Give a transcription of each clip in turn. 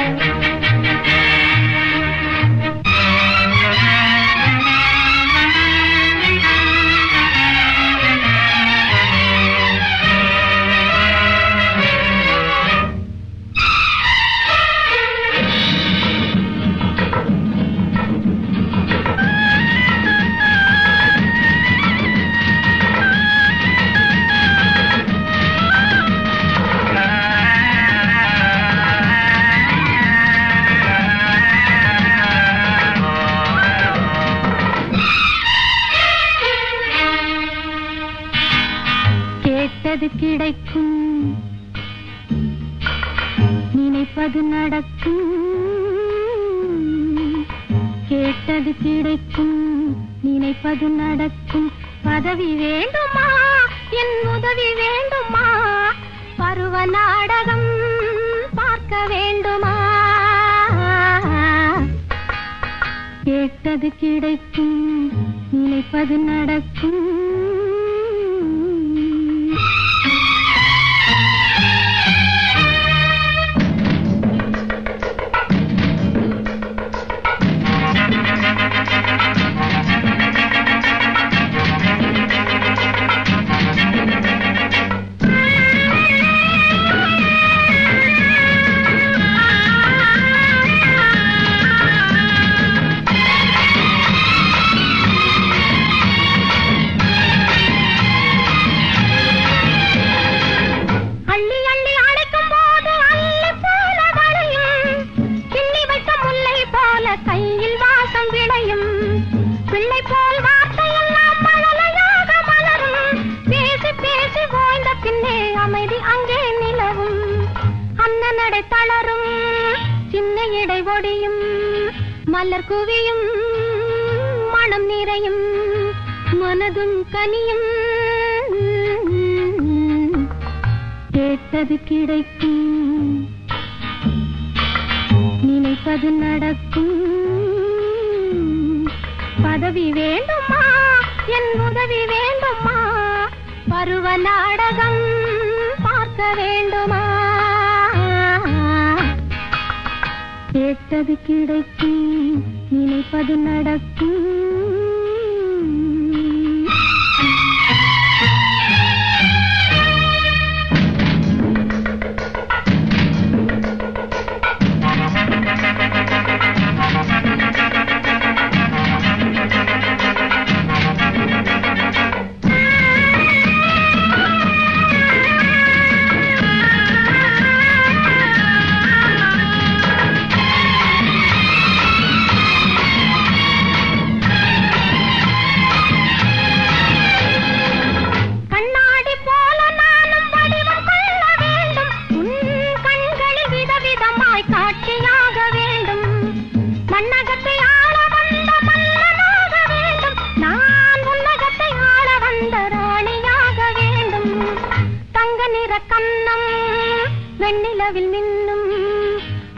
Thank you. கேட்டது கிடைக்கும்? நினைப்பது நடக்கும். கேட்டது கிடைக்கும். நினைப்பது நடக்கும். பதவி வேண்டுமா? என் உதவி வேண்டுமா? பருவ நாடகம் பார்க்க வேண்டுமா? கேட்டது கிடைக்கும். நினைப்பது நடக்கும். அமைதி அங்கே நிலவும். அன்ன நடை தளரும் சின்ன இடை ஒடியும். மலர் குவியும் மனம் நிறையும். மனதும் கனியும். கேட்டது கிடைக்கும். நினைப்பது நடக்கும். பதவி வேண்டுமா? என் உதவி வேண்டுமா? பருவ நாடகம். பார்க்க வேண்டுமா? கேட்டது கிடைக்கும் நினைப்பது நடக்கும். வெண்ணிலவில் நின்னும்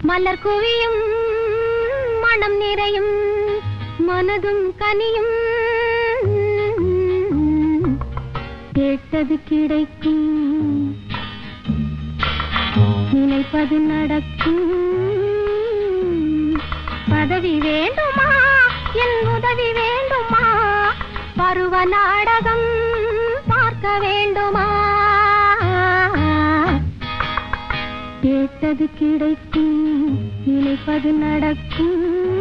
மலர் குவியும் மனம் நிறையும் மனதும் கனியும். கேட்டது கிடைக்கும் நினைப்பது நடக்கும். பதவி வேண்டுமா? என் உதவி வேண்டுமா? பருவ நாடகம் பார்க்க வேண்டுமா? கேட்டது கிடைக்கும். நினைப்பது நடக்கும்.